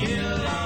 kill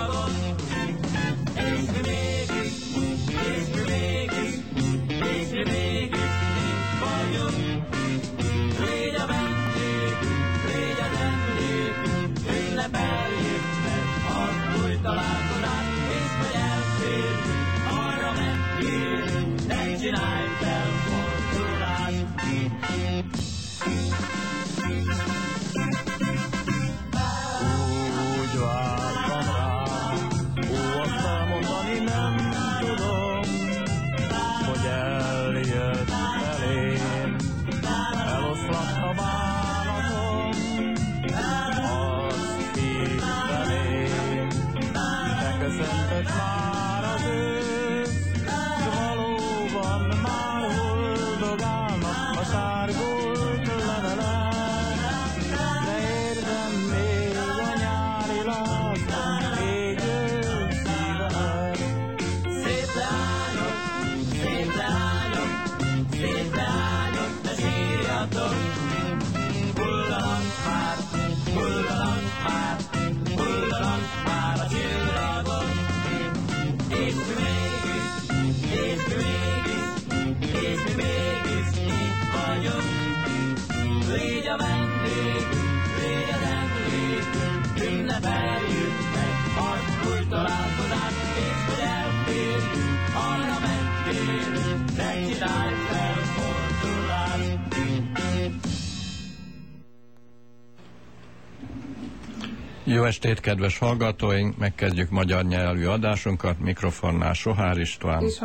Jó estét, kedves hallgatóink! Megkezdjük magyar nyelvű adásunkat. Mikrofonnál Sohár István. És.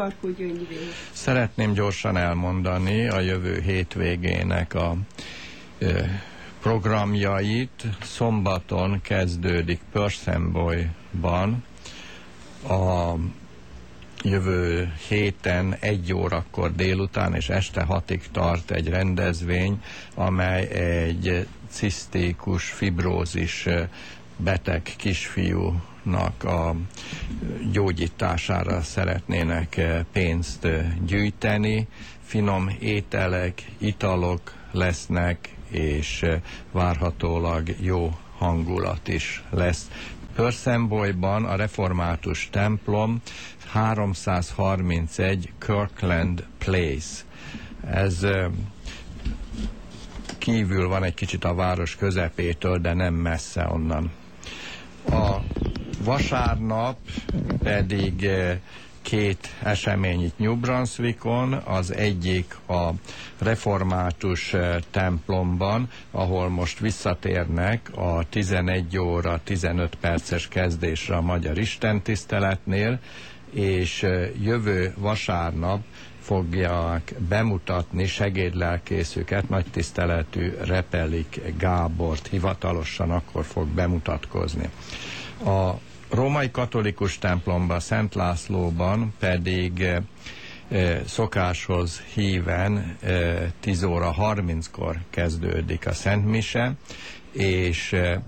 Szeretném gyorsan elmondani a jövő hétvégének a ö, programjait. Szombaton kezdődik Pörszembolyban a jövő héten egy órakor délután és este hatig tart egy rendezvény, amely egy cisztékus fibrózis beteg kisfiúnak a gyógyítására szeretnének eh, pénzt eh, gyűjteni. Finom ételek, italok lesznek, és eh, várhatólag jó hangulat is lesz. Pörszembolyban a református templom 331 Kirkland Place. Ez kívül van egy kicsit a város közepétől, de nem messze onnan. A vasárnap pedig eh, két esemény itt New Brunswickon, az egyik a református eh, templomban, ahol most visszatérnek a 11 óra 15 perces kezdésre a magyar istentiszteletnél, és eh, jövő vasárnap fogják bemutatni segédlelkészüket, nagy tiszteletű Repelik Gábort hivatalosan akkor fog bemutatkozni. A római katolikus templomban, Szent Lászlóban pedig eh, eh, szokáshoz híven eh, 10 óra 30-kor kezdődik a Szent Mise, és eh,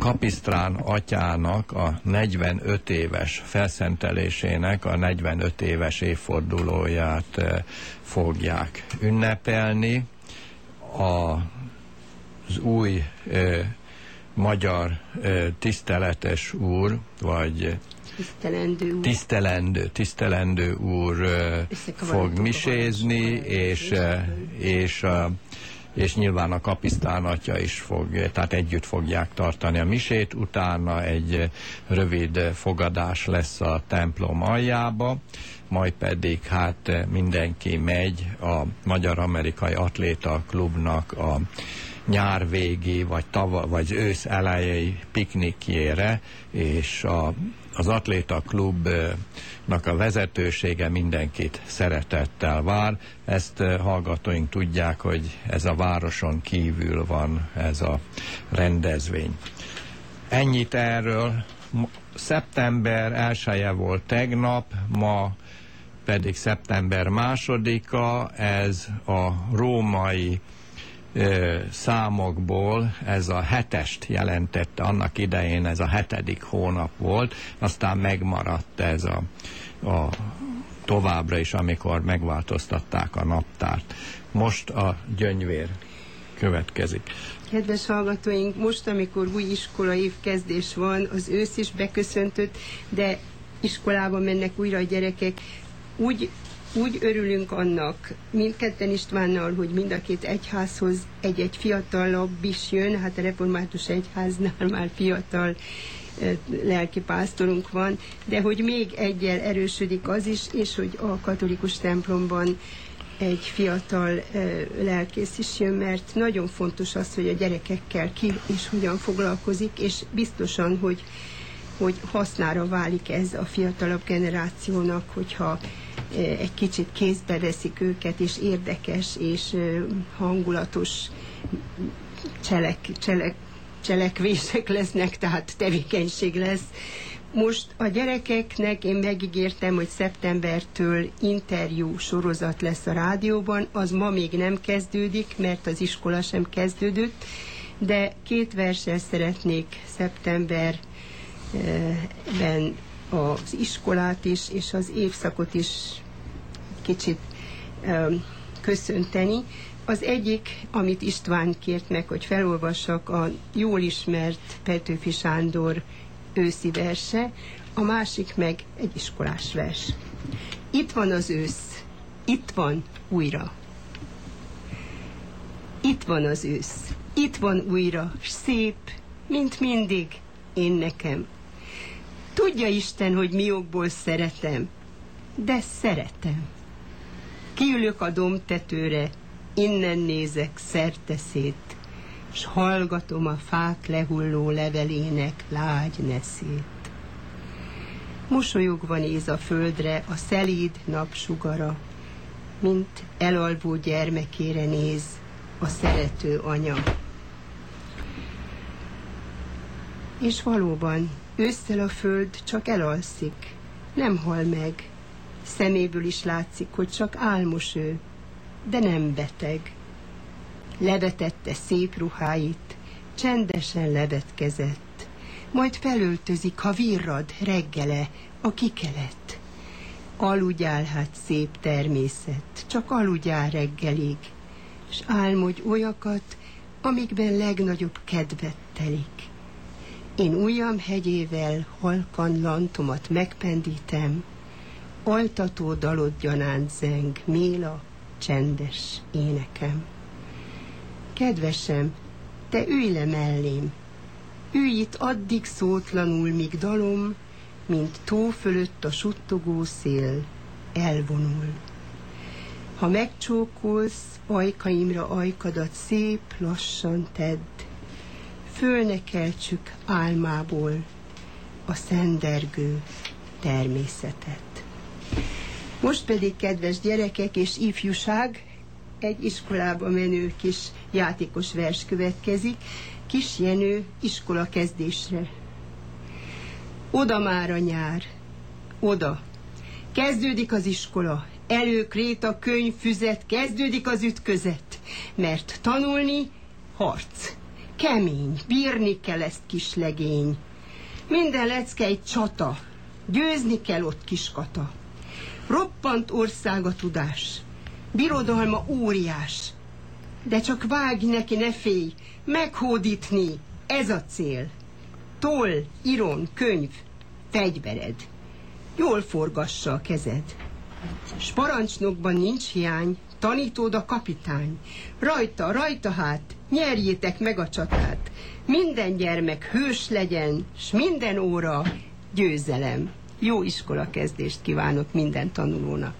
Kapisztrán atyának a 45 éves felszentelésének a 45 éves évfordulóját eh, fogják ünnepelni. A, az új eh, magyar eh, tiszteletes úr, vagy Tisztelendő úr. tisztelendő, tisztelendő úr Összekavarodtunk fog misézni, és, eh, és a és nyilván a kapisztán atya is fog, tehát együtt fogják tartani a misét, utána egy rövid fogadás lesz a templom aljába, majd pedig hát mindenki megy a Magyar-Amerikai Atléta Klubnak a nyár végi, vagy, tava, vagy ősz elejei piknikjére, és a, az Atléta Klubnak a vezetősége mindenkit szeretettel vár. Ezt hallgatóink tudják, hogy ez a városon kívül van ez a rendezvény. Ennyit erről. Szeptember 1 volt tegnap, ma pedig szeptember másodika, ez a római számokból ez a hetest jelentette, annak idején ez a hetedik hónap volt, aztán megmaradt ez a, a továbbra is, amikor megváltoztatták a naptárt. Most a gyönyvér következik. Kedves hallgatóink, most, amikor új iskola kezdés van, az ősz is beköszöntött, de iskolába mennek újra a gyerekek, úgy úgy örülünk annak, mindketten Istvánnal, hogy mind a két egyházhoz egy-egy fiatalabb is jön, hát a református egyháznál már fiatal lelkipásztorunk van, de hogy még egyel erősödik az is, és hogy a katolikus templomban egy fiatal lelkész is jön, mert nagyon fontos az, hogy a gyerekekkel ki és hogyan foglalkozik, és biztosan, hogy, hogy hasznára válik ez a fiatalabb generációnak, hogyha egy kicsit kézbe veszik őket, és érdekes és hangulatos cselek, cselek, cselekvések lesznek, tehát tevékenység lesz. Most a gyerekeknek én megígértem, hogy szeptembertől interjú sorozat lesz a rádióban, az ma még nem kezdődik, mert az iskola sem kezdődött, de két versen szeretnék szeptemberben az iskolát is, és az évszakot is kicsit um, köszönteni. Az egyik, amit István kért meg, hogy felolvassak, a jól ismert Petőfi Sándor őszi verse, a másik meg egy iskolás vers. Itt van az ősz, itt van újra. Itt van az ősz, itt van újra, szép, mint mindig, én nekem. Tudja Isten, hogy mi okból szeretem, de szeretem. Kiülök a domtetőre, innen nézek szerteszét, s hallgatom a fák lehulló levelének lágy neszét. Mosolyogva néz a földre a szelíd napsugara, mint elalvó gyermekére néz a szerető anya. És valóban Ősszel a föld csak elalszik, nem hal meg. Szeméből is látszik, hogy csak álmos ő, de nem beteg. Levetette szép ruháit, csendesen levetkezett, majd felöltözik, ha virrad reggele a kikelet. Aludjál hát szép természet, csak aludjál reggelig, s álmodj olyakat, amikben legnagyobb kedvet telik. Én ujjam hegyével halkan lantomat megpendítem, altató dalod gyanánt zeng, méla, csendes énekem. Kedvesem, te ülj le mellém, ülj itt addig szótlanul, míg dalom, mint tó fölött a suttogó szél elvonul. Ha megcsókolsz, ajkaimra ajkadat szép lassan tedd, fölnekeltsük álmából a szendergő természetet. Most pedig, kedves gyerekek és ifjúság, egy iskolába menő kis játékos vers következik, Kis Jenő iskola kezdésre. Oda már a nyár, oda. Kezdődik az iskola, előkréta, könyv, füzet, kezdődik az ütközet, mert tanulni harc. Kemény, bírni kell ezt kis legény. Minden lecke egy csata, győzni kell ott kiskata. Roppant ország a tudás, birodalma óriás, de csak vágj neki, ne félj, meghódítni, ez a cél. Toll, iron, könyv, fegyvered, jól forgassa a kezed. S parancsnokban nincs hiány, tanítód a kapitány. Rajta, rajta hát, nyerjétek meg a csatát. Minden gyermek hős legyen, s minden óra győzelem. Jó iskola kezdést kívánok minden tanulónak.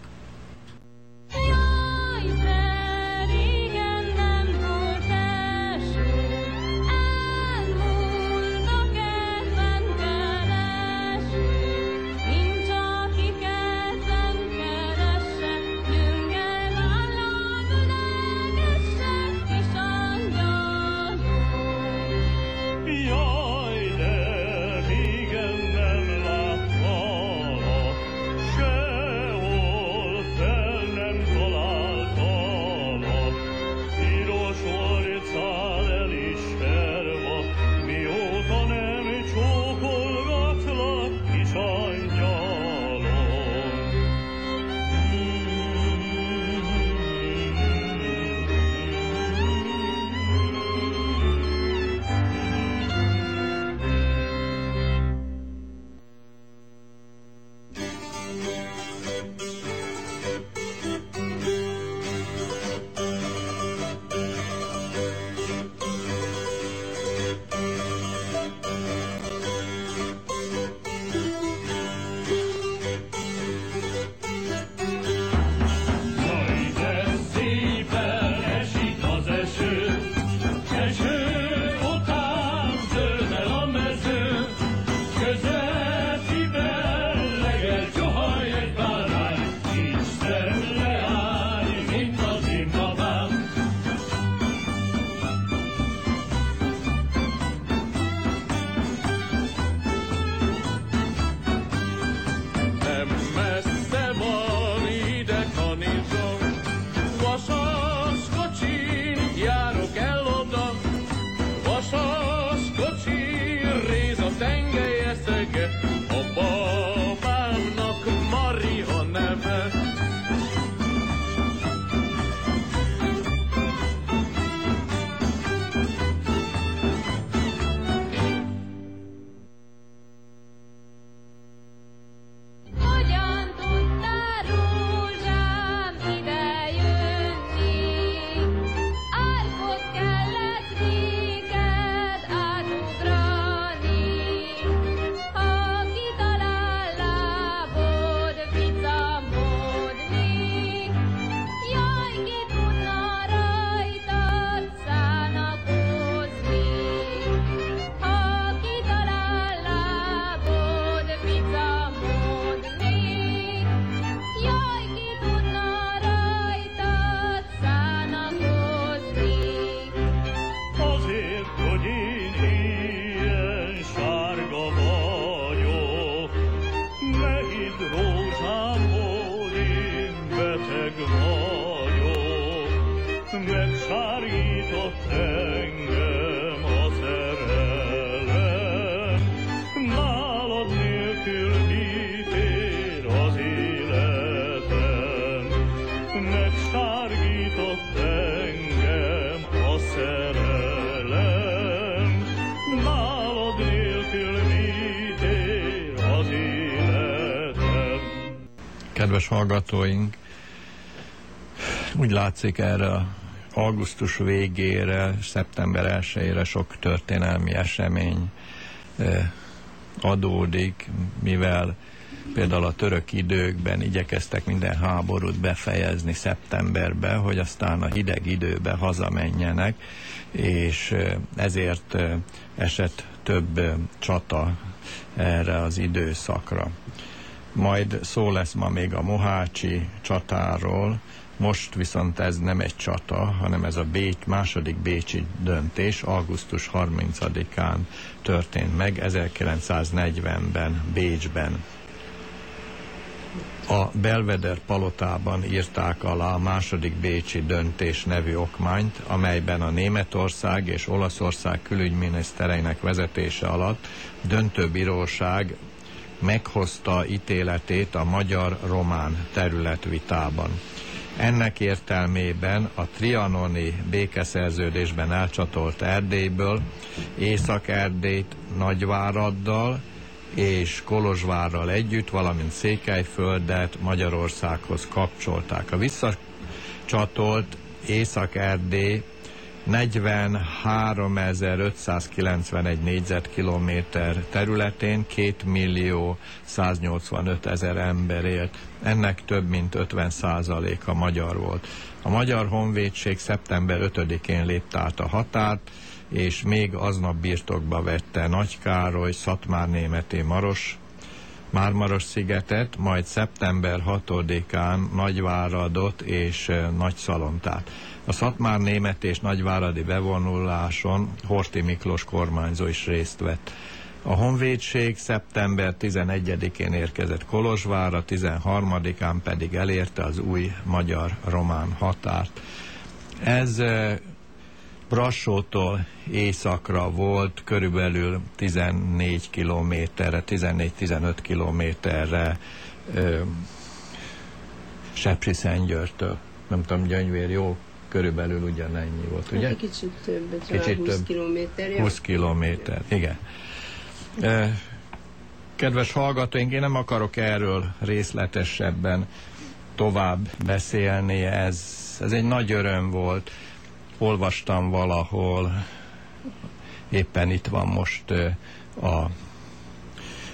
Kedves hallgatóink, úgy látszik erre augusztus végére, szeptember 1-ére sok történelmi esemény adódik, mivel például a török időkben igyekeztek minden háborút befejezni szeptemberbe, hogy aztán a hideg időbe hazamenjenek, és ezért esett több csata erre az időszakra. Majd szó lesz ma még a Mohácsi csatáról, most viszont ez nem egy csata, hanem ez a Bécs, második bécsi döntés augusztus 30-án történt meg 1940-ben Bécsben. A Belveder palotában írták alá a második bécsi döntés nevű okmányt, amelyben a Németország és Olaszország külügyminisztereinek vezetése alatt döntőbíróság meghozta ítéletét a magyar-román területvitában. Ennek értelmében a trianoni békeszerződésben elcsatolt Erdélyből Észak-Erdélyt Nagyváraddal és Kolozsvárral együtt, valamint Székelyföldet Magyarországhoz kapcsolták. A csatolt Észak-Erdély 43.591 négyzetkilométer területén 2 millió 185 ezer ember élt. Ennek több mint 50 a magyar volt. A Magyar Honvédség szeptember 5-én lépte át a határt, és még aznap birtokba vette Nagykároly, Szatmár-Németi Maros, Mármaros szigetet, majd szeptember 6-án Nagyváradot és Nagyszalontát. A Szatmár német és nagyváradi bevonuláson Horti Miklós kormányzó is részt vett. A honvédség szeptember 11-én érkezett Kolozsvárra, 13-án pedig elérte az új magyar-román határt. Ez Brassótól északra volt körülbelül 14 kilométerre, 14-15 kilométerre Sepsiszentgyörtől. Nem tudom, gyöngyvér jó, körülbelül ugyanennyi volt, ugye? Hát egy kicsit több, Kicsit 20 több. kilométer. ja. 20 kilométer, igen. Kedves hallgatóink, én nem akarok erről részletesebben tovább beszélni, ez, ez egy nagy öröm volt. Olvastam valahol, éppen itt van most a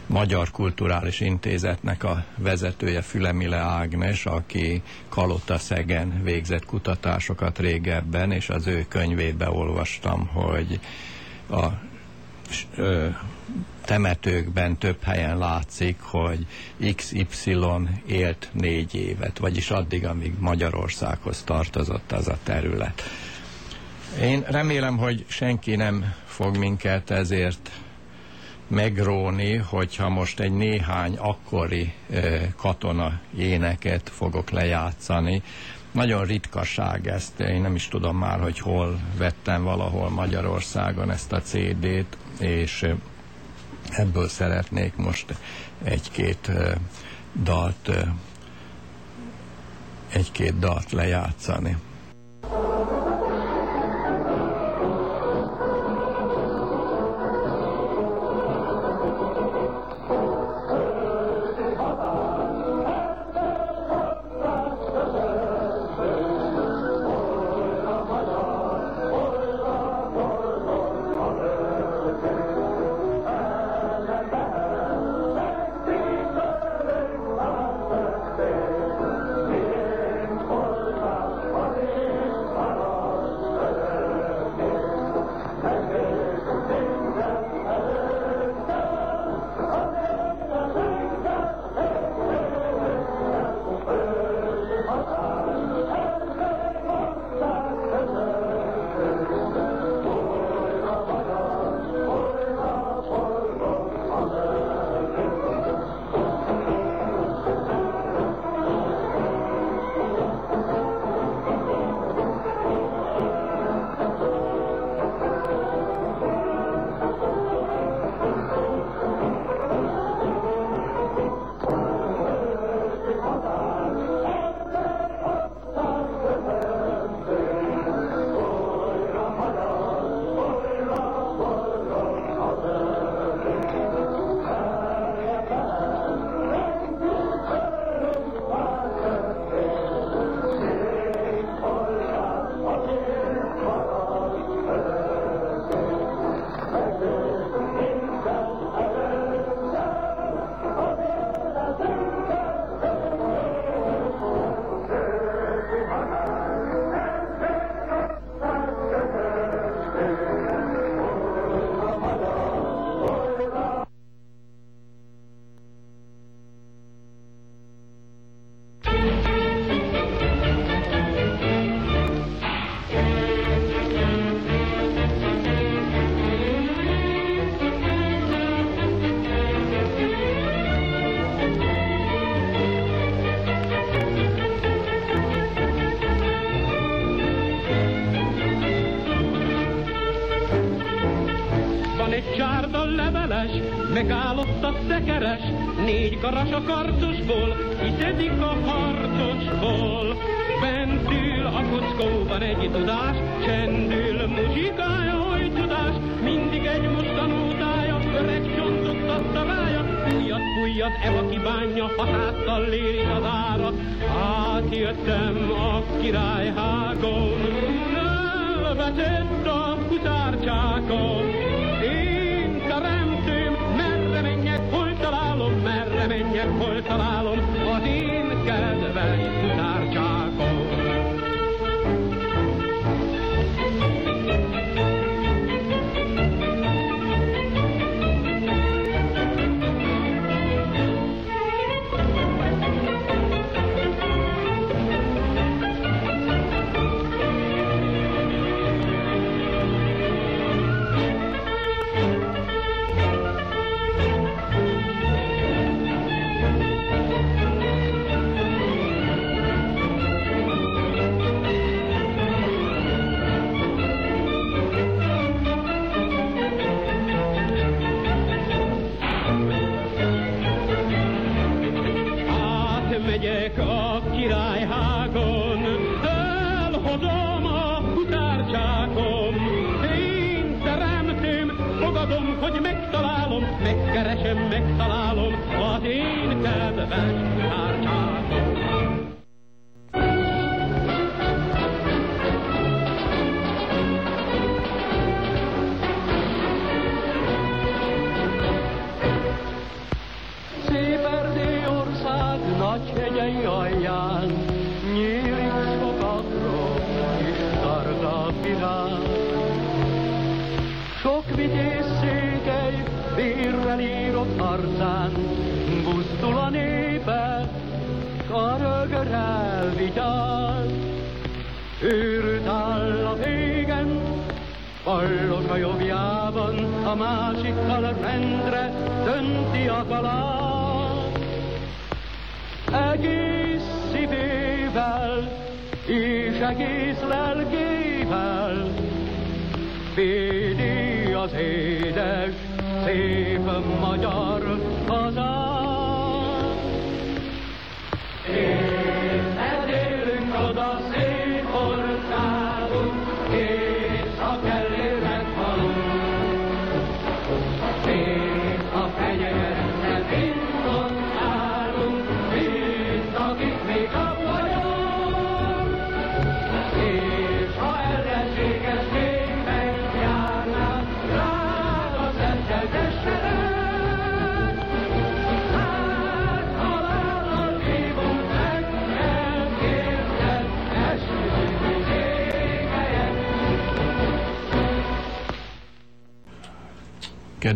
Magyar Kulturális Intézetnek a vezetője Fülemile Ágnes, aki Kalota Szegen végzett kutatásokat régebben, és az ő könyvébe olvastam, hogy a ö, temetőkben több helyen látszik, hogy XY élt négy évet, vagyis addig, amíg Magyarországhoz tartozott az a terület. Én remélem, hogy senki nem fog minket ezért megróni, hogyha most egy néhány akkori katona éneket fogok lejátszani. Nagyon ritkaság ezt, én nem is tudom már, hogy hol vettem valahol Magyarországon ezt a CD-t, és ebből szeretnék most egy-két dalt egy-két dalt lejátszani. Négy garas a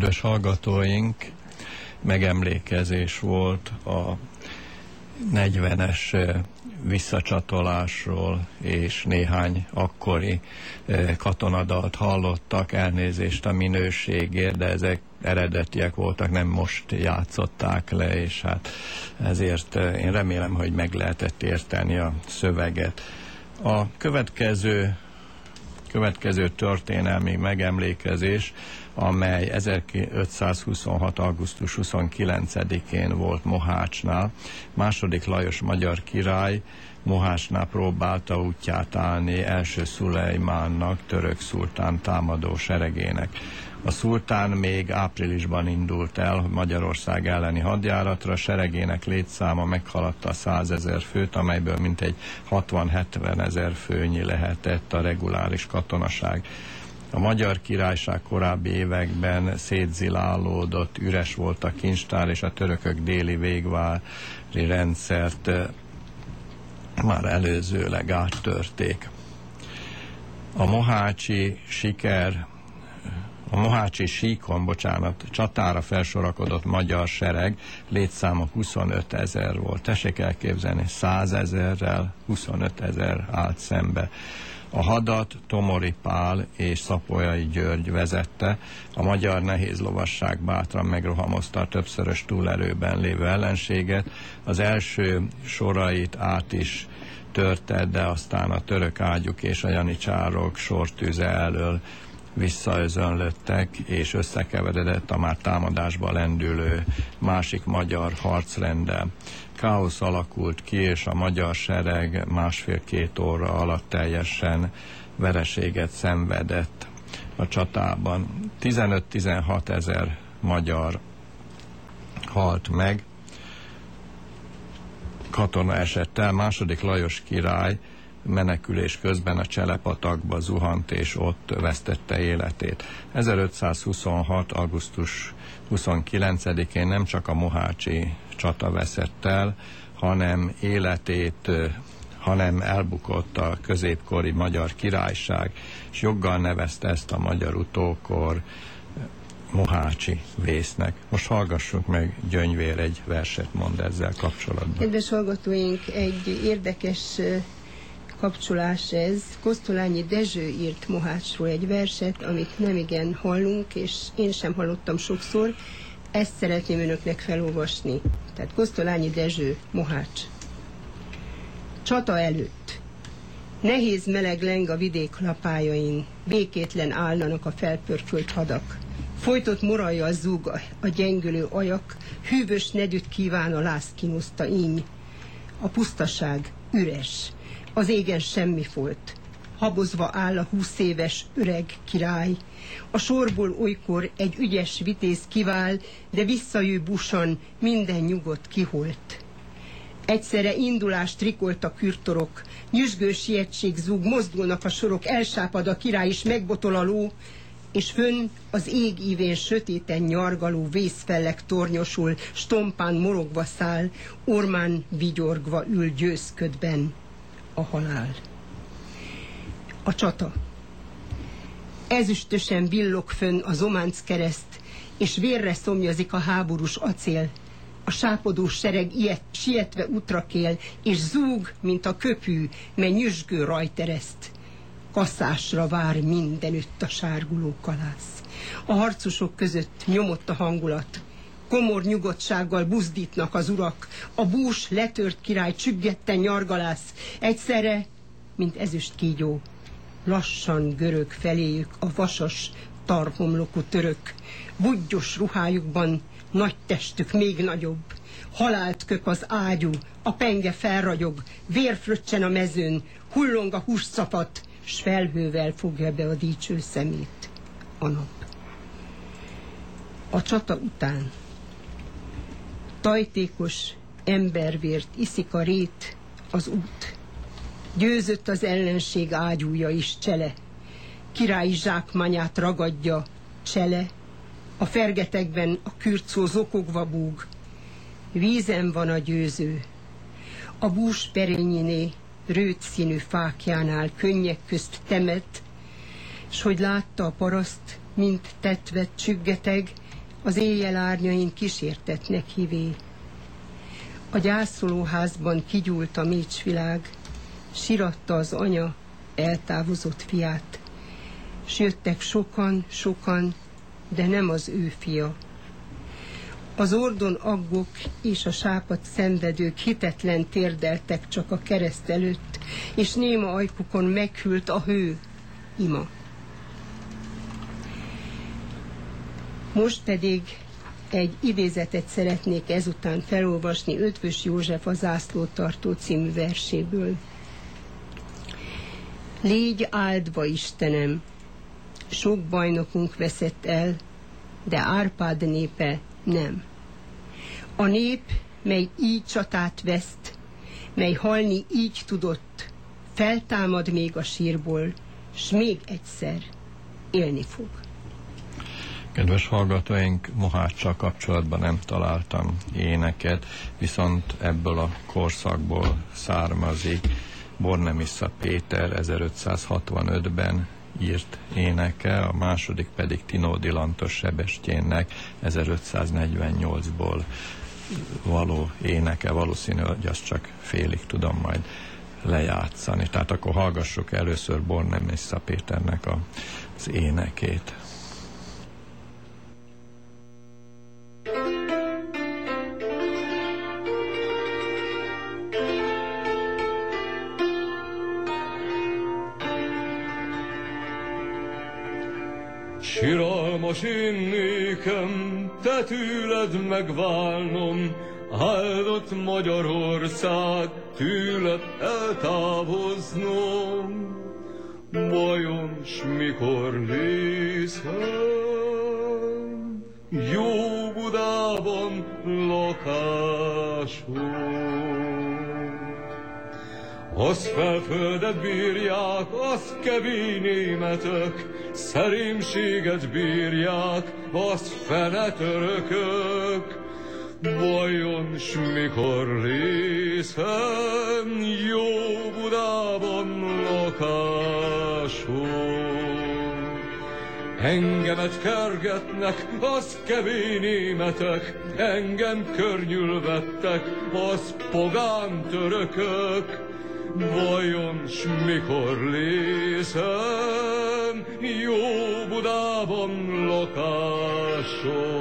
Kedves hallgatóink, megemlékezés volt a 40-es eh, visszacsatolásról, és néhány akkori eh, katonadalt hallottak, elnézést a minőségért, de ezek eredetiek voltak, nem most játszották le, és hát ezért eh, én remélem, hogy meg lehetett érteni a szöveget. A következő következő történelmi megemlékezés, amely 1526. augusztus 29-én volt Mohácsnál. Második Lajos magyar király Mohácsnál próbálta útját állni első Szulejmánnak, török szultán támadó seregének. A szultán még áprilisban indult el Magyarország elleni hadjáratra, seregének létszáma meghaladta a 100 ezer főt, amelyből mintegy 60-70 ezer főnyi lehetett a reguláris katonaság. A Magyar Királyság korábbi években szétzilálódott, üres volt a kincstár, és a törökök déli végvári rendszert eh, már előzőleg áttörték. A mohácsi siker a Mohácsi síkon, bocsánat, csatára felsorakodott magyar sereg létszáma 25 ezer volt. Tessék elképzelni, 100 ezerrel 25 ezer állt szembe. A hadat Tomori Pál és Szapolyai György vezette, a magyar nehéz lovasság bátran megrohamozta a többszörös túlerőben lévő ellenséget, az első sorait át is törte, de aztán a török ágyuk és a janicsárok sortűze elől visszaözönlöttek, és összekeveredett a már támadásba lendülő másik magyar harcrendel. Káosz alakult ki, és a magyar sereg másfél-két óra alatt teljesen vereséget szenvedett a csatában. 15-16 ezer magyar halt meg, katona esett el. Második Lajos király menekülés közben a Cselepatakba zuhant, és ott vesztette életét. 1526. augusztus 29-én nem csak a Mohácsi csata veszett el, hanem életét, hanem elbukott a középkori magyar királyság, és joggal nevezte ezt a magyar utókor Mohácsi vésznek. Most hallgassuk meg, Gyöngyvér egy verset mond ezzel kapcsolatban. Kedves hallgatóink, egy érdekes kapcsolás ez. Kosztolányi Dezső írt Mohácsról egy verset, amit nem igen hallunk, és én sem hallottam sokszor. Ezt szeretném önöknek felolvasni. Tehát Kosztolányi Dezső, Mohács. Csata előtt. Nehéz meleg leng a vidék lapájain, békétlen állnak a felpörkölt hadak. Folytott morajjal zúg a, gyengülő ajak, hűvös nedűt kíván a lászkinuszta íny. A pusztaság üres, az égen semmi folt. Habozva áll a húsz éves öreg király. A sorból olykor egy ügyes vitéz kivál, de visszajő busan minden nyugodt kiholt. Egyszerre indulást trikolt a kürtorok, nyüzsgő sietség zúg, mozdulnak a sorok, elsápad a király is, megbotol a ló, és fönn az ég ívén sötéten nyargaló vészfellek tornyosul, stompán morogva száll, ormán vigyorgva ül győzködben a halál. A csata. Ezüstösen villog fönn a zománc kereszt, és vérre szomjazik a háborús acél. A sápodó sereg ilyet, sietve útra kél, és zúg, mint a köpű, mely nyüzsgő rajtereszt. Kaszásra vár mindenütt a sárguló kalász. A harcosok között nyomott a hangulat. Komor nyugodtsággal buzdítnak az urak. A bús letört király csüggetten nyargalász. Egyszerre, mint ezüst kígyó, lassan görög feléjük a vasas, tarhomlokú török. Budgyos ruhájukban nagy testük még nagyobb. Halált köp az ágyú, a penge felragyog, vérfröccsen a mezőn, hullong a hússzapat, s felhővel fogja be a dícső szemét a nap. A csata után tajtékos embervért iszik a rét az út. Győzött az ellenség ágyúja is csele. Királyi zsákmányát ragadja csele. A fergetekben a kürcó zokogva búg. Vízen van a győző. A bús perényiné rőt színű fákjánál könnyek közt temet, s hogy látta a paraszt, mint tetvet csüggeteg, az éjjel árnyain kísértetnek hívé. A gyászolóházban kigyúlt a mécsvilág, siratta az anya eltávozott fiát, s jöttek sokan, sokan, de nem az ő fia. Az ordon aggok és a sápat szenvedők hitetlen térdeltek csak a kereszt előtt, és néma ajkukon meghűlt a hő, ima. Most pedig egy idézetet szeretnék ezután felolvasni Ötvös József a Zászlótartó című verséből. Légy áldva, Istenem! Sok bajnokunk veszett el, de Árpád népe nem. A nép, mely így csatát veszt, mely halni így tudott, feltámad még a sírból, s még egyszer élni fog. Kedves hallgatóink, Moháccsal kapcsolatban nem találtam éneket, viszont ebből a korszakból származik Bornemisza Péter 1565-ben írt éneke, a második pedig Tinódi Lantos Sebestyénnek 1548-ból való éneke, valószínű, hogy azt csak félig tudom majd lejátszani. Tehát akkor hallgassuk először Bornemisza Péternek az énekét. Siralmas én nékem, te tőled megválnom, áldott Magyarország, tőled eltávoznom. Vajon s mikor nézhem, jó Budában lakásom? Az felföldet bírják, az kevény németek, szerémséget bírják, az fene törökök. Vajon s mikor lészen jó Budában lakásom? Engemet kergetnek, az kevény németek, engem környülvettek, az pogán törökök. Vajon s mikor lészen jó Budában lakásom?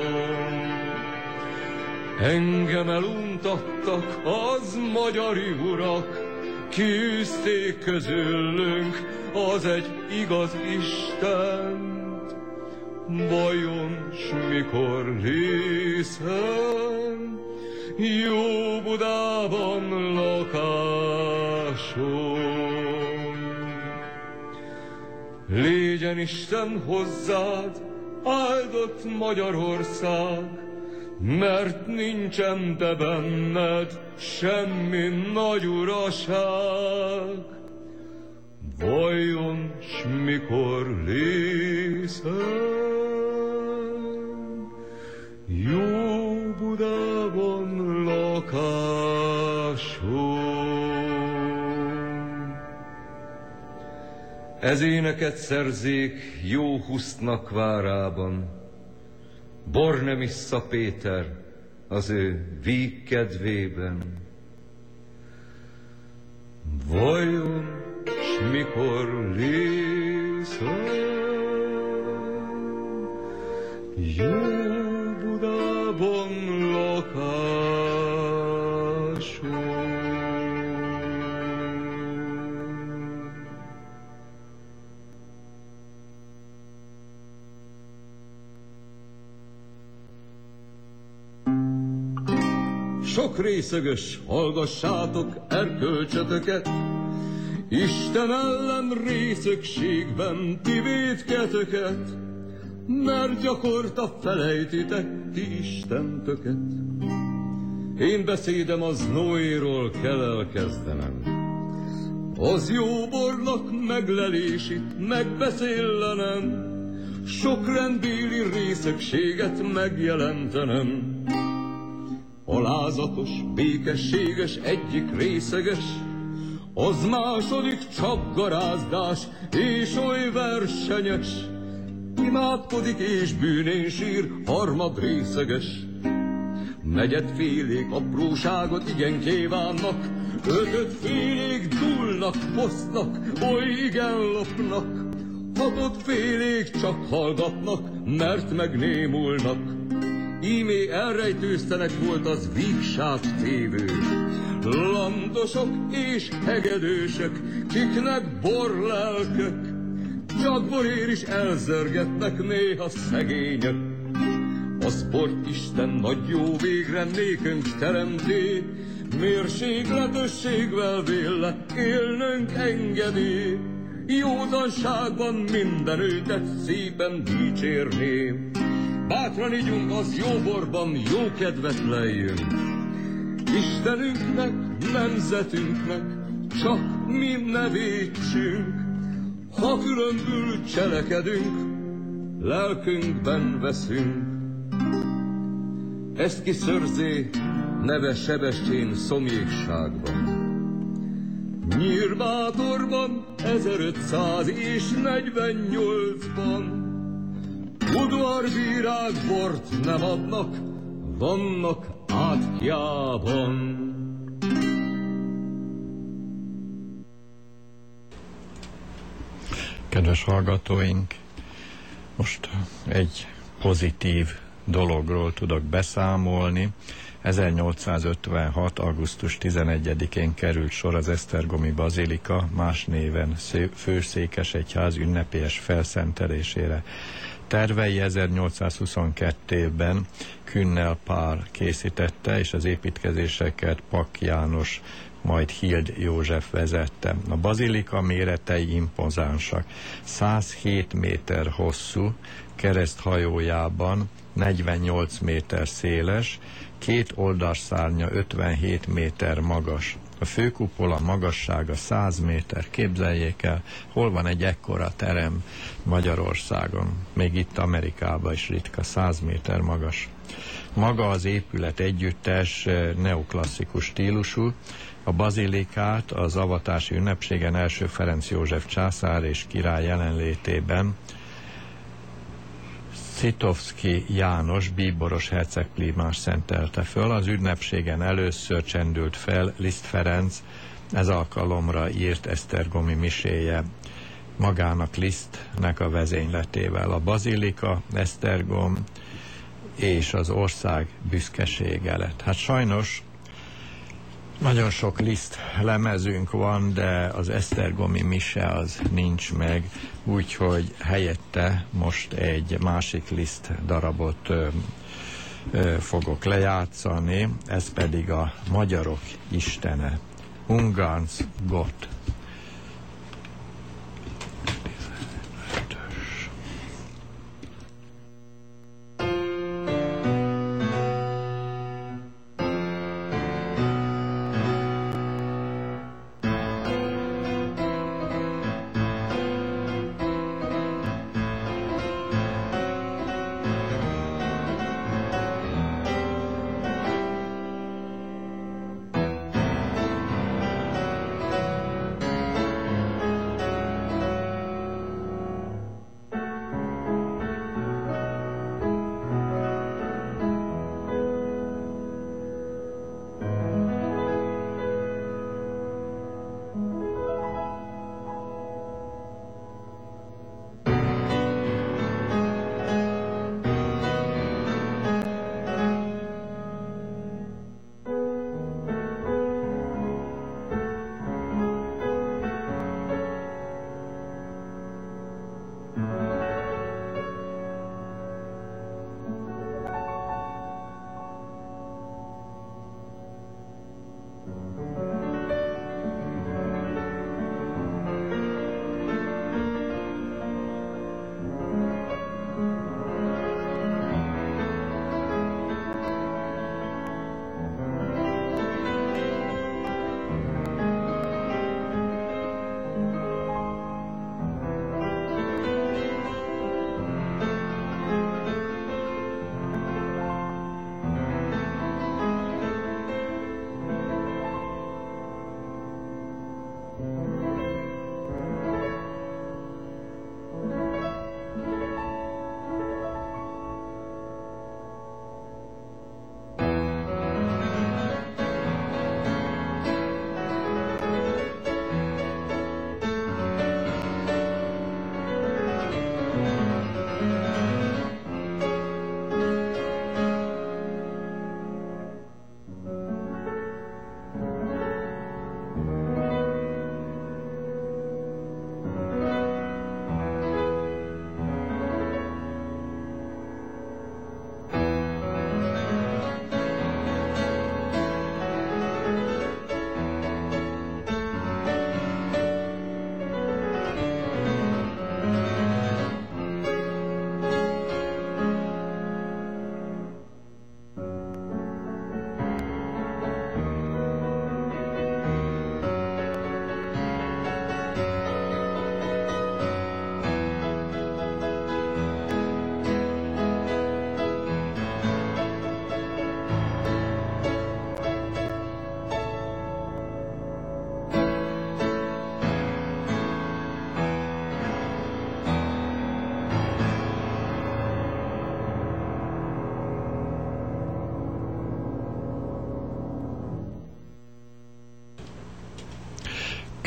Engem eluntattak az magyari urak, kiűzték közülünk az egy igaz Istent. Vajon s mikor lészen jó Budában lakásom? Légyen Isten hozzád, áldott Magyarország, mert nincsen te benned semmi nagy uraság. Vajon s mikor lészen jó Budában lakásom? Ez éneket szerzék jó husznak várában, Bornemissza Péter az ő víg kedvében. Vajon s mikor lészen jó Budában lakásom? Részögös, hallgassátok erkölcsötöket, Isten ellen részögségben ti védketöket, mert gyakorta felejtitek ti Istentöket. Én beszédem az Noéról kell elkezdenem, az jóbornak meglelését megbeszélenem, sok rendbéli részegséget megjelentenem. Alázatos, békességes egyik részeges, az második csak garázdás és oly versenyes. Imádkodik és bűnén sír, harmad részeges. Negyed félék apróságot igen kívánnak, ötöd félék dúlnak, fosznak, oly igen lopnak. Hatod félék csak hallgatnak, mert megnémulnak. Ímé elrejtőztenek volt az vígság tévő. Landosok és hegedősök, kiknek borlelkök, csak borér is elzörgetnek néha szegények. A sport Isten nagy jó végre nékünk teremté, mérségletességvel vélle élnünk engedi. Józanságban minden őtet szépen dicsérném. Bátran ígyunk, az jóborban jó kedvet lejjünk. Istenünknek, nemzetünknek, csak mi ne. Ha különbül cselekedünk, lelkünkben veszünk. Ezt kiszörzé neve Sebestyén szomjékságban. Nyírbátorban 1548-ban udvarbírák bort nem adnak, vannak átjában. Kedves hallgatóink, most egy pozitív dologról tudok beszámolni. 1856. augusztus 11-én került sor az Esztergomi Bazilika, más néven Sző- Főszékesegyház ünnepélyes felszentelésére. Tervei 1822-ben Künnel Pál készítette, és az építkezéseket Pak János majd Hild József vezette. A bazilika méretei impozánsak. 107 méter hosszú, kereszthajójában 48 méter széles, két oldalszárnya 57 méter magas. A főkupola magassága 100 méter, képzeljék el, hol van egy ekkora terem Magyarországon, még itt Amerikában is ritka, 100 méter magas. Maga az épület együttes eh, neoklasszikus stílusú, a bazilikát az avatási ünnepségen első Ferenc József császár és király jelenlétében Szitovszki János bíboros herceg plímás szentelte föl. Az ünnepségen először csendült fel Liszt Ferenc, ez alkalomra írt Esztergomi miséje magának Lisztnek a vezényletével. A bazilika, Esztergom és az ország büszkesége lett. Hát sajnos nagyon sok liszt lemezünk van, de az Esztergomi mise az nincs meg, úgyhogy helyette most egy másik liszt darabot ö, ö, fogok lejátszani, ez pedig a Magyarok Istene, Ungarns Gott.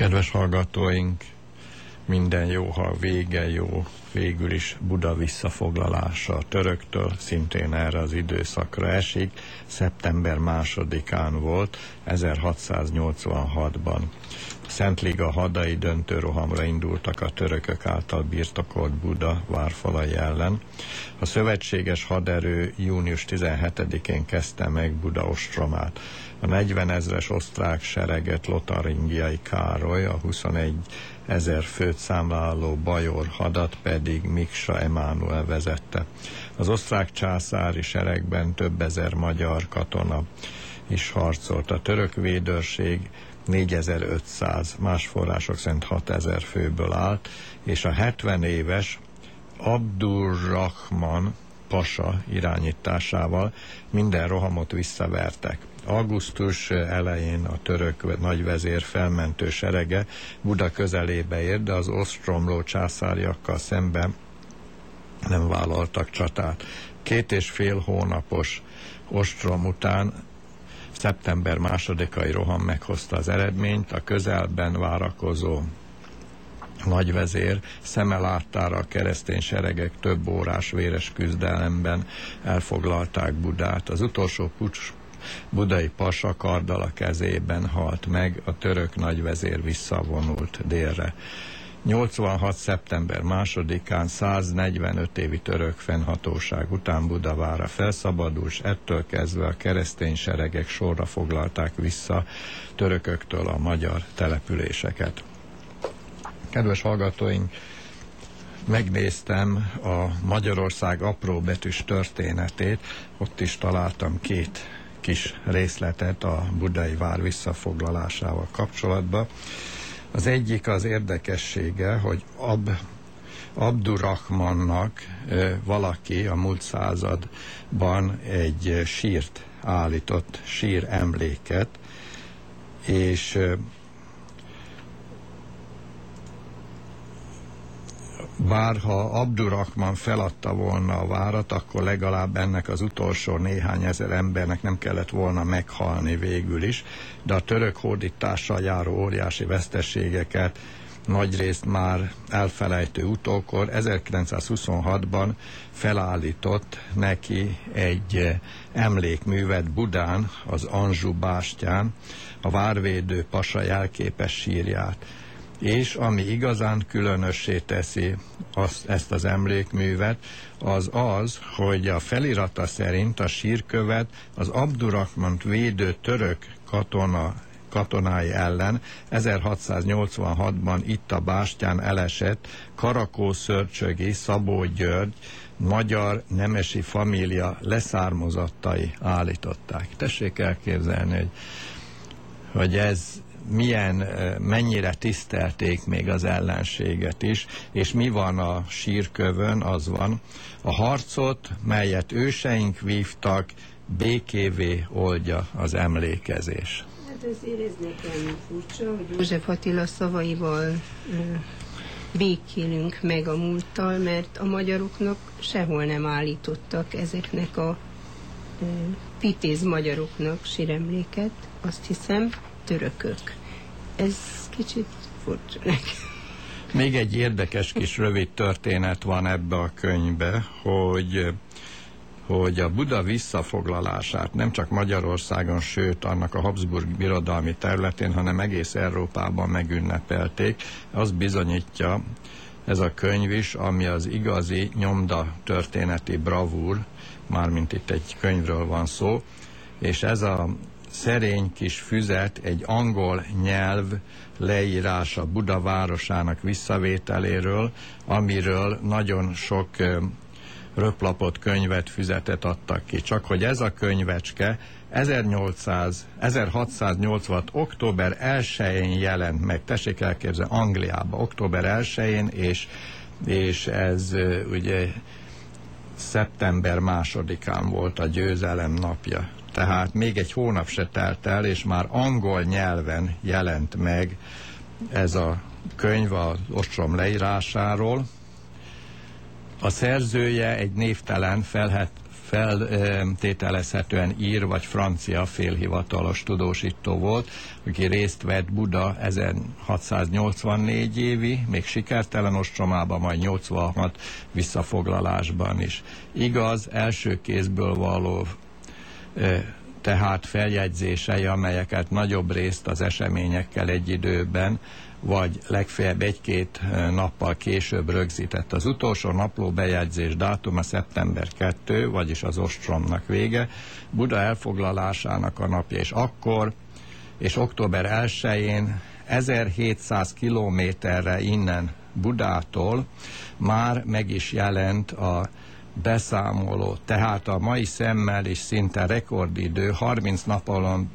Kedves hallgatóink, minden jó, ha vége jó, végül is Buda visszafoglalása a töröktől, szintén erre az időszakra esik, szeptember másodikán volt, 1686-ban. Szentliga hadai döntőrohamra indultak a törökök által birtokolt Buda várfalai ellen. A szövetséges haderő június 17-én kezdte meg Buda ostromát. A 40 ezres osztrák sereget Lotaringiai Károly, a 21 ezer főt számláló bajor hadat pedig Miksa Emánuel vezette. Az osztrák császári seregben több ezer magyar katona is harcolt. A török védőrség 4500, más források szerint 6000 főből állt, és a 70 éves Abdurrahman pasa irányításával minden rohamot visszavertek. Augusztus elején a török nagyvezér felmentő serege Buda közelébe ért, de az ostromló császáriakkal szemben nem vállaltak csatát. Két és fél hónapos ostrom után szeptember másodikai roham meghozta az eredményt, a közelben várakozó nagyvezér szeme láttára a keresztény seregek több órás véres küzdelemben elfoglalták Budát. Az utolsó pucs budai pasa karddal kezében halt meg, a török nagyvezér visszavonult délre. 86. szeptember másodikán 145 évi török fennhatóság után Budavára felszabadul, és ettől kezdve a keresztény seregek sorra foglalták vissza törököktől a magyar településeket. Kedves hallgatóink, megnéztem a Magyarország apró betűs történetét, ott is találtam két kis részletet a budai vár visszafoglalásával kapcsolatban. Az egyik az érdekessége, hogy Ab, Abdurrahmannak valaki a múlt században egy sírt állított, sír emléket, és e, bár ha Abdurrahman feladta volna a várat, akkor legalább ennek az utolsó néhány ezer embernek nem kellett volna meghalni végül is, de a török hódítással járó óriási veszteségeket nagyrészt már elfelejtő utókor 1926-ban felállított neki egy emlékművet Budán, az Anzsú bástyán, a várvédő pasa jelképes sírját. És ami igazán különössé teszi azt, ezt az emlékművet, az az, hogy a felirata szerint a sírkövet az Abdurakmant védő török katona katonái ellen 1686-ban itt a bástyán elesett Karakó Szörcsögi Szabó György magyar nemesi família leszármazottai állították. Tessék elképzelni, hogy, hogy ez milyen, mennyire tisztelték még az ellenséget is, és mi van a sírkövön, az van. A harcot, melyet őseink vívtak, békévé oldja az emlékezés. Hát ez nekem furcsa, hogy József Attila szavaival békélünk meg a múlttal, mert a magyaroknak sehol nem állítottak ezeknek a pitéz magyaroknak síremléket, azt hiszem, törökök. Ez kicsit furcsa nekem. Még egy érdekes kis rövid történet van ebbe a könyvbe, hogy hogy a Buda visszafoglalását nem csak Magyarországon, sőt annak a Habsburg birodalmi területén, hanem egész Európában megünnepelték. Az bizonyítja ez a könyv is, ami az igazi nyomda történeti bravúr, mármint itt egy könyvről van szó, és ez a szerény kis füzet egy angol nyelv leírása Buda városának visszavételéről, amiről nagyon sok röplapot, könyvet, füzetet adtak ki. Csak hogy ez a könyvecske 1800, 1680. október 1-én jelent meg, tessék elképzelni, Angliába, október 1-én, és, és ez ugye szeptember másodikán volt a győzelem napja. Tehát még egy hónap se telt el, és már angol nyelven jelent meg ez a könyv az ostrom leírásáról. A szerzője egy névtelen felhet, feltételezhetően ír vagy francia félhivatalos tudósító volt, aki részt vett Buda 1684 évi, még sikertelen ostromában, majd 86 visszafoglalásban is. Igaz, első kézből való tehát feljegyzései, amelyeket nagyobb részt az eseményekkel egy időben, vagy legfeljebb egy-két nappal később rögzített. Az utolsó napló bejegyzés dátuma szeptember 2, vagyis az ostromnak vége, Buda elfoglalásának a napja, és akkor, és október 1-én 1700 kilométerre innen Budától már meg is jelent a beszámoló, tehát a mai szemmel is szinte rekordidő, 30 napon,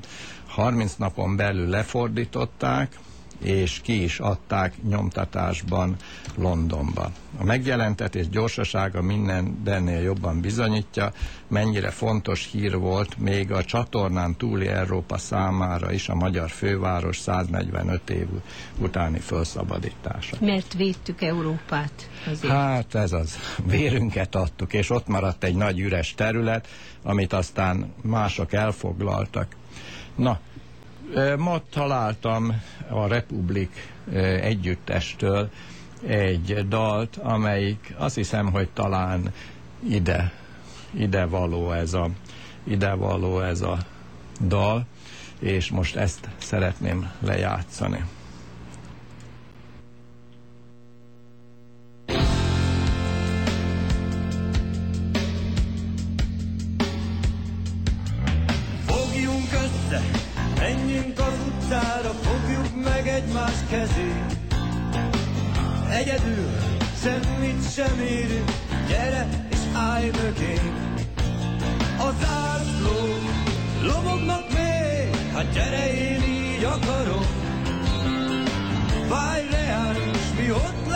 30 napon belül lefordították, és ki is adták nyomtatásban Londonban. A megjelentetés gyorsasága mindennél jobban bizonyítja, mennyire fontos hír volt még a csatornán túli Európa számára is a magyar főváros 145 év utáni felszabadítása. Mert védtük Európát azért. Hát ez az. Vérünket adtuk, és ott maradt egy nagy üres terület, amit aztán mások elfoglaltak. Na, Ma találtam a Republik együttestől egy dalt, amelyik azt hiszem, hogy talán ide, ide való ez a, ide való ez a dal, és most ezt szeretném lejátszani. Sem érünk, gyere és állj mögénk. A zászló lobognak még, hát gyere én így akarom. Várj s mi ott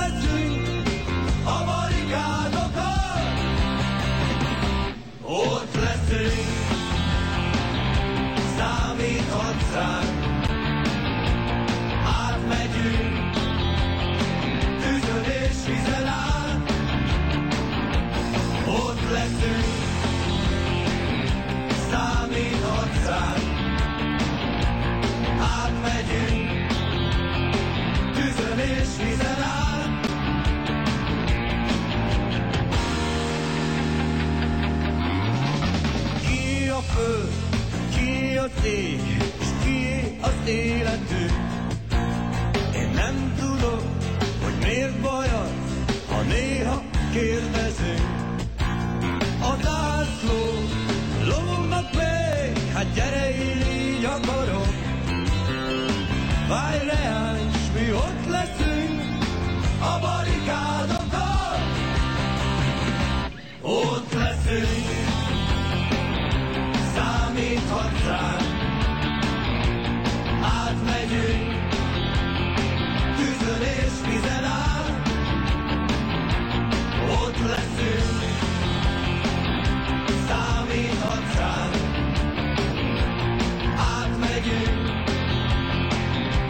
ki az ég, és ki az életünk. Én nem tudom, hogy miért baj az, ha néha kérdezünk. A zászló lógnak még, hát gyere én így akarom. Várj reány, s mi ott leszünk a barikádokon. Ott leszünk, számíthatsz ránk. Átmegyünk, tűzön és vizen át. Ott leszünk, számíthatsz ránk. Átmegyünk,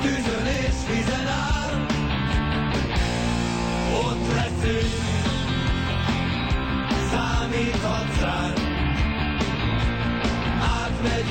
tűzön és vizen át. Ott leszünk, számíthatsz ránk.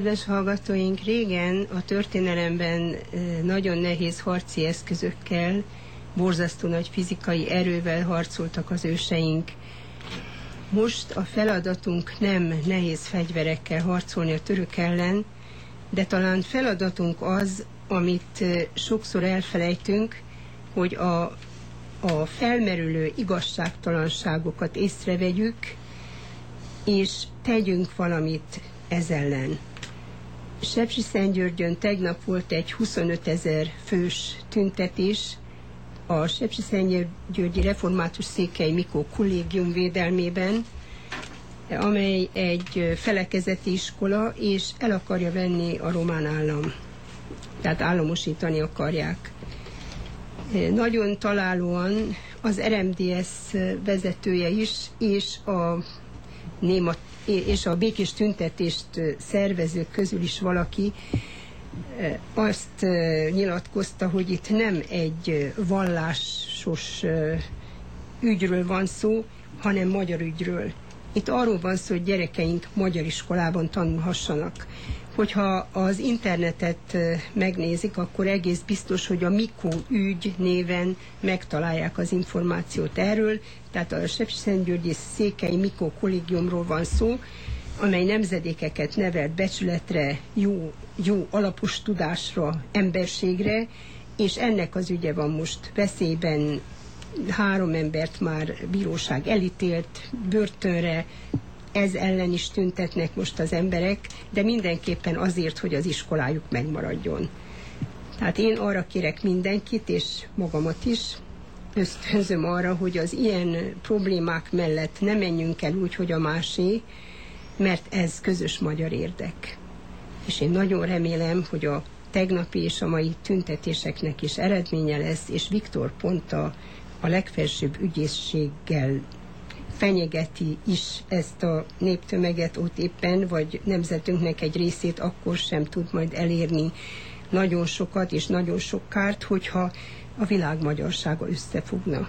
Kedves hallgatóink, régen a történelemben nagyon nehéz harci eszközökkel, borzasztó nagy fizikai erővel harcoltak az őseink. Most a feladatunk nem nehéz fegyverekkel harcolni a török ellen, de talán feladatunk az, amit sokszor elfelejtünk, hogy a, a felmerülő igazságtalanságokat észrevegyük, és tegyünk valamit ez ellen. Sepsi Szentgyörgyön tegnap volt egy 25 ezer fős tüntetés, a Sepsiszentgyörgyi Református Székely Mikó Kollégium védelmében, amely egy felekezeti iskola, és el akarja venni a román állam. Tehát államosítani akarják. Nagyon találóan az RMDS vezetője is, és a néma, és a békés tüntetést szervezők közül is valaki azt nyilatkozta, hogy itt nem egy vallásos ügyről van szó, hanem magyar ügyről. Itt arról van szó, hogy gyerekeink magyar iskolában tanulhassanak. Hogyha az internetet megnézik, akkor egész biztos, hogy a Mikó ügy néven megtalálják az információt erről. Tehát a Sepsiszentgyörgyi Székely Mikó kollégiumról van szó, amely nemzedékeket nevelt becsületre, jó, jó alapos tudásra, emberségre, és ennek az ügye van most veszélyben. Három embert már bíróság elítélt börtönre, ez ellen is tüntetnek most az emberek, de mindenképpen azért, hogy az iskolájuk megmaradjon. Tehát én arra kérek mindenkit, és magamat is, ösztönzöm arra, hogy az ilyen problémák mellett ne menjünk el úgy, hogy a másé, mert ez közös magyar érdek. És én nagyon remélem, hogy a tegnapi és a mai tüntetéseknek is eredménye lesz, és Viktor pont a, a legfelsőbb ügyészséggel fenyegeti is ezt a néptömeget ott éppen, vagy nemzetünknek egy részét akkor sem tud majd elérni nagyon sokat és nagyon sok kárt, hogyha a világ magyarsága összefogna.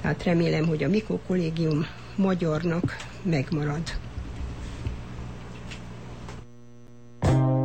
Tehát remélem, hogy a Mikó kollégium magyarnak megmarad. Ezt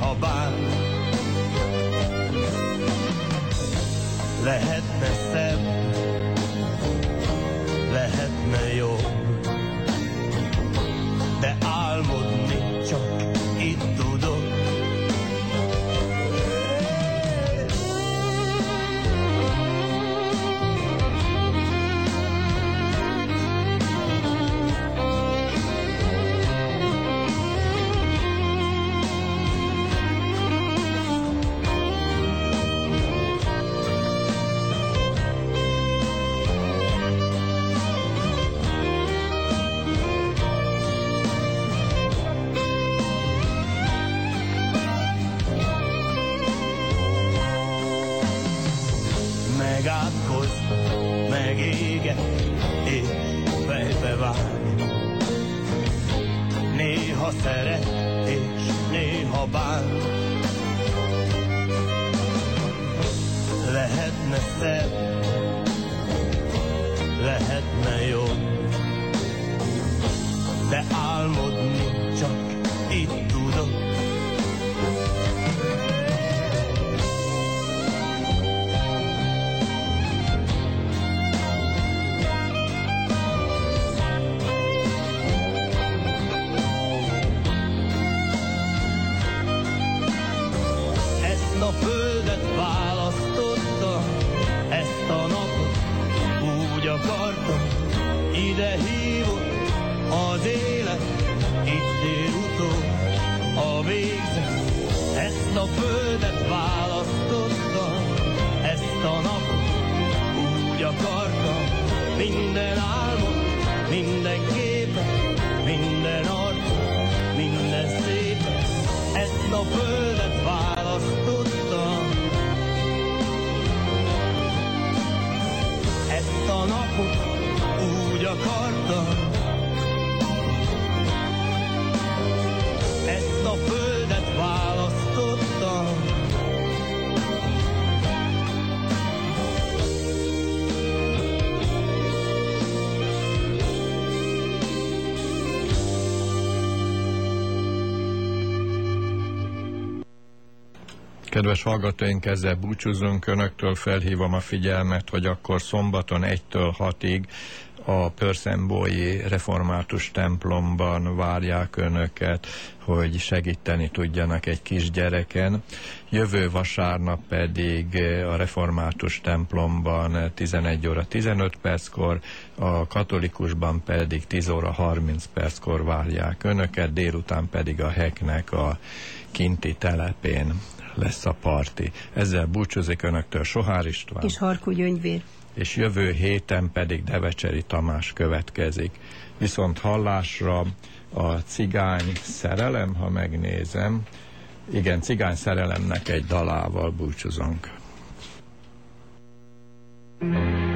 néha bán. Lehetne minden álmot, minden képet, minden arcot, minden szépet, ezt a földet választottam. Ezt a napot úgy akartam, Kedves hallgatóink, ezzel búcsúzunk Önöktől, felhívom a figyelmet, hogy akkor szombaton 1-től 6-ig a Pörszembói Református templomban várják Önöket, hogy segíteni tudjanak egy kisgyereken. Jövő vasárnap pedig a Református templomban 11 óra 15 perckor, a katolikusban pedig 10 óra 30 perckor várják Önöket, délután pedig a Heknek a kinti telepén lesz a parti. Ezzel búcsúzik Önöktől Sohár István. És Harkó Gyöngyvér. És jövő héten pedig Devecseri Tamás következik. Viszont hallásra a cigány szerelem, ha megnézem, igen, cigány szerelemnek egy dalával búcsúzunk. Messze